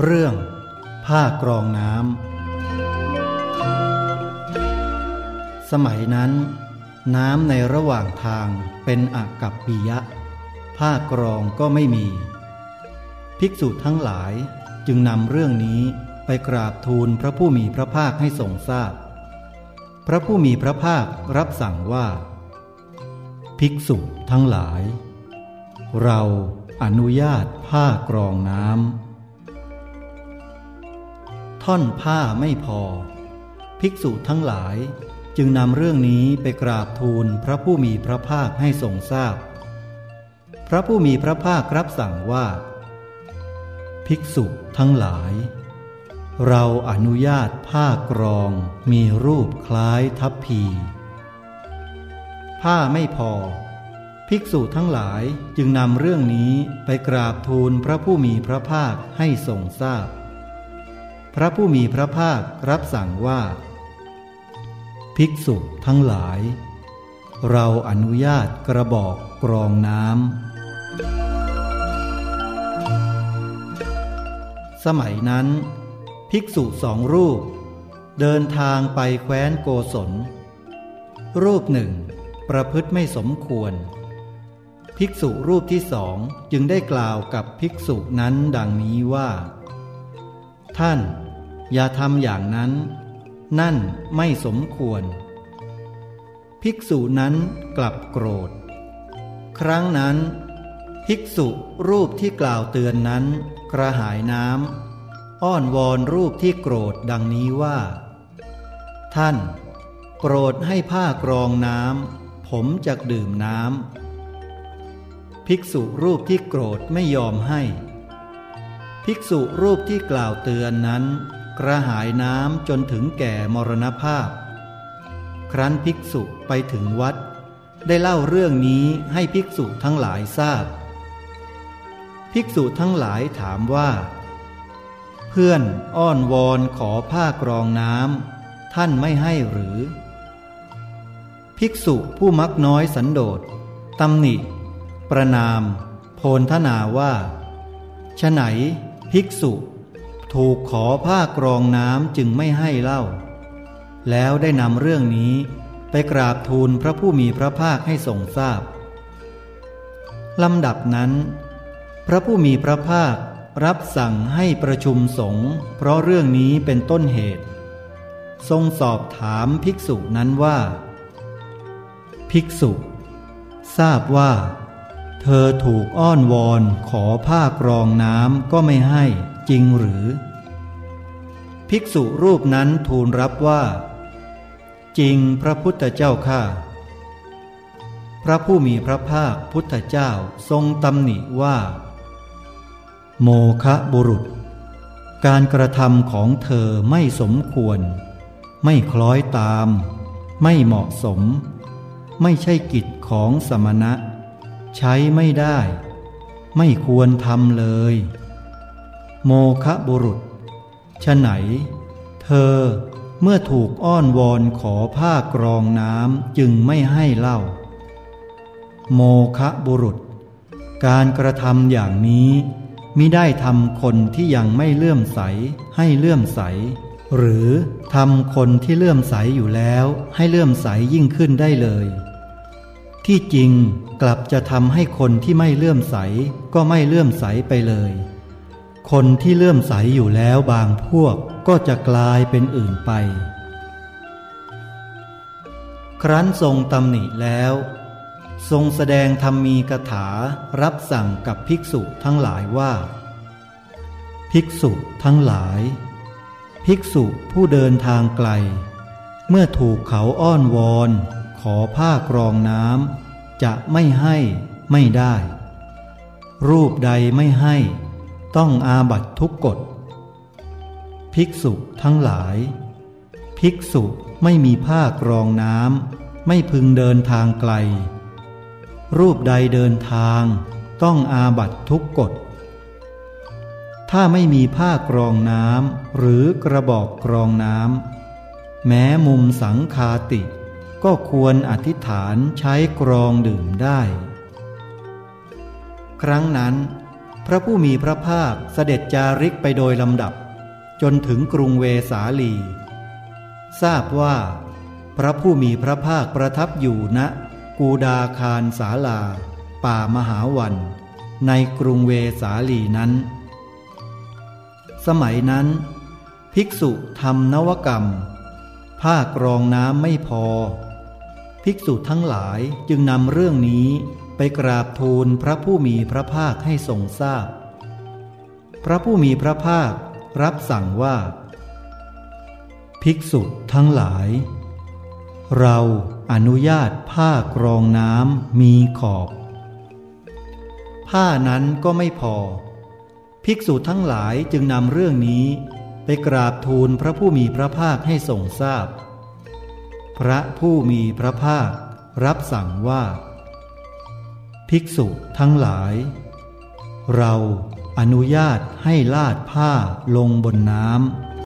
เรื่องผ้ากรองน้ำ สมัยนั้น น้ำในระหว่างทางเป็นอากับปิยะ ผ้ากรองก็ไม่มี ภิกษุทั้งหลายจึงนำเรื่องนี้ไปกราบทูลพระผู้มีพระภาคให้ทรงทราบพพระผู้มีพระภาครับสั่งว่า ภิกษุทั้งหลาย เราอนุญาตผ้ากรองน้ำ ท่อนผ้าไม่พอ ภิกษุทั้งหลายจึงนำเรื่องนี้ไปกราบทูลพระผู้มีพระภาคให้ทรงทราบพพระผู้มีพระภาครับสั่งว่า ภิกษุทั้งหลาย เราอนุญาตผ้ากรองมีรูปคล้ายทัพพี ผ้าไม่พอ ภิกษุทั้งหลายจึงนำเรื่องนี้ไปกราบทูลพระผู้มีพระภาคให้ทรงทราบพ พระผู้มีพระภาครับสั่งว่า ภิกษุทั้งหลาย เราอนุญาตกระบอกกรองน้ำสมัยนั้น ภิกษุสองรูป เดินทางไปแคว้นโกศล รูปหนึ่ง ประพฤติไม่สมควร ภิกษุรูปที่สองจึงได้กล่าวกับภิกษุนั้นดังนี้ว่าท่าน อย่าทำอย่างนั้น นั่นไม่สมควร ภิกษุนั้นกลับโกรธ ครั้งนั้น ภิกษุรูปที่กล่าวเตือนนั้นกระหายน้ำอ้อนวอนรูปที่โกรธดังนี้ว่า ท่านโปรดให้ผ้ากรองน้ำผมจะดื่มน้ำภิกษุรูปที่โกรธไม่ยอมให้ภิกษุรูปที่กล่าวเตือนนั้น กระหายน้ำจนถึงแก่มรณภาพ ครั้นภิกษุไปถึงวัด ได้เล่าเรื่องนี้ให้ภิกษุทั้งหลายทราบ ภิกษุทั้งหลายถามว่า เพื่อนอ้อนวอนขอผ้ากรองน้ำท่านไม่ให้หรือ ภิกษุผู้มักน้อยสันโดษตำหนิ ประนาม โพนทนาว่าฉไหนภิกษุ ถูกขอผ้ากรองน้ำจึงไม่ให้เล่า แล้วได้นำเรื่องนี้ไปกราบทูลพระผู้มีพระภาคให้ทรงทราบลำดับนั้น พระผู้มีพระภาครับสั่งให้ประชุมสงฆ์เพราะเรื่องนี้เป็นต้นเหตุ ทรงสอบถามภิกษุนั้นว่า ภิกษุ ทราบว่า เธอถูกอ้อนวอนขอผ้ากรองน้ำก็ไม่ให้ จริงหรือ ภิกษุรูปนั้นทูลรับว่า จริงพระพุทธเจ้าข้าพระผู้มีพระภาคพุทธเจ้าทรงตำหนิว่า โมคะบุรุษ การกระทำของเธอไม่สมควร ไม่คล้อยตาม ไม่เหมาะสม ไม่ใช่กิจของสมณะ ใช้ไม่ได้ ไม่ควรทำเลย โมคะบุรุษฉไหน เธอเมื่อถูกอ้อนวอนขอผ้ากรองน้ำจึงไม่ให้เล่า โมคะบุรุษ การกระทำอย่างนี้มิได้ทำคนที่ยังไม่เลื่อมใสให้เลื่อมใส หรือทำคนที่เลื่อมใสอยู่แล้วให้เลื่อมใสยิ่งขึ้นได้เลย ที่จริงกลับจะทำให้คนที่ไม่เลื่อมใสก็ไม่เลื่อมใสไปเลย คนที่เลื่อมใสอยู่แล้วบางพวกก็จะกลายเป็นอื่นไป ครั้นทรงตำหนิแล้ว ทรงแสดงธรรมีกถารับสั่งกับภิกษุทั้งหลายว่า ภิกษุทั้งหลาย ภิกษุผู้เดินทางไกล เมื่อถูกเขาอ้อนวอน ขอผ้ากรองน้ำจะไม่ให้ไม่ได้ รูปใดไม่ให้ ต้องอาบัตทุกกฎ ภิกษุทั้งหลาย ภิกษุไม่มีผ้ากรองน้ำไม่พึงเดินทางไกล รูปใดเดินทาง ต้องอาบัตทุกกฎ ถ้าไม่มีผ้ากรองน้ำหรือกระบอกกรองน้ำแม้มุมสังคาติ ก็ควรอธิษฐานใช้กรองดื่มได้ ครั้งนั้น พระผู้มีพระภาคเสด็จจาริกไปโดยลำดับ จนถึงกรุงเวสาลี ทราบว่า พระผู้มีพระภาคประทับอยู่ณกูดาคารสาลา ป่ามหาวัน ในกรุงเวสาลีนั้น สมัยนั้น ภิกษุทำนวกรรม ผ้ากรองน้ำไม่พอ ภิกษุทั้งหลายจึงนำเรื่องนี้ ไปกราบทูลพระผู้มีพระภาคให้ทรงทราบพพระผู้มีพระภาครับสั่งว่า ภิกษุทั้งหลาย เราอนุญาตผ้ากรองน้ำมีขอบ ผ้านั้นก็ไม่พอ ภิกษุทั้งหลายจึงนำเรื่องนี้ไปกราบทูลพระผู้มีพระภาคให้ทรงทราบพพระผู้มีพระภาครับสั่งว่า ภิกษุทั้งหลาย เราอนุญาตให้ลาดผ้าลงบนน้ำ